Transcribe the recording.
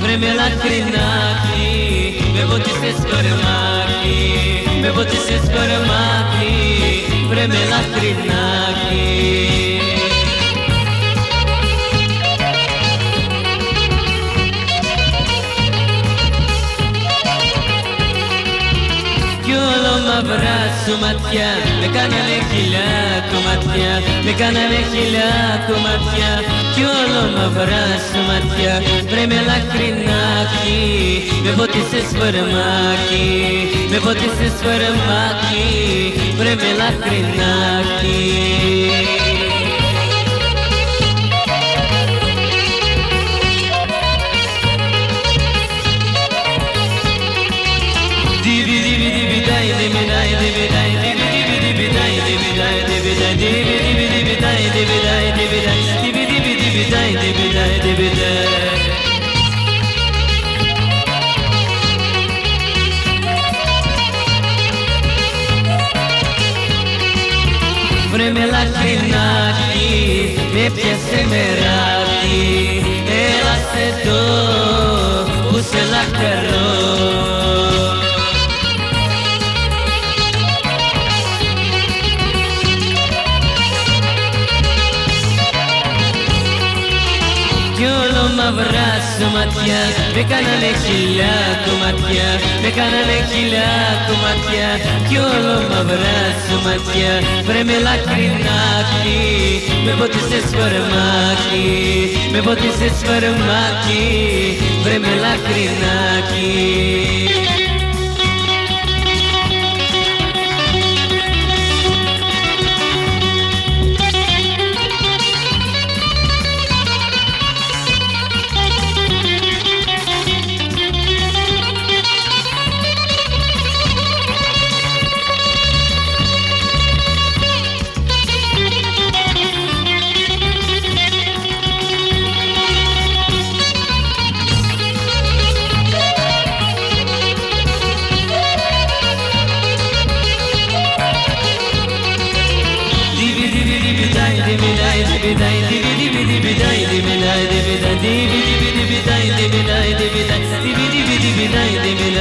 Vreme lacrimati, bevo ti se scormati, bevo ti se scormati, vreme lacrimati. Μαυρά σου ματιά Με κάνανε χιλιά κομματιά Με κάνανε χιλιά κομματιά Κι όλο μαυρά σου ματιά Βρε με λαχρινάκι Με βότισες φερμάκι Με βότισες φερμάκι Βρε με λαχρινάκι Vreme la chinati, me piese merati, e la sedo, puse la. Μαυρά σου ματιά Με κάνανε χιλιά κομματιά Με κάνανε χιλιά κομματιά Κι όλο μαυρά σου ματιά Βρε με λακρινάκι Με ποτίσες φορμάκι Με ποτίσες φορμάκι Βρε με λακρινάκι dibi dibi day dibi day dibi day dibi dibi dibi day dibi day dibi day dibi dibi dibi day dibi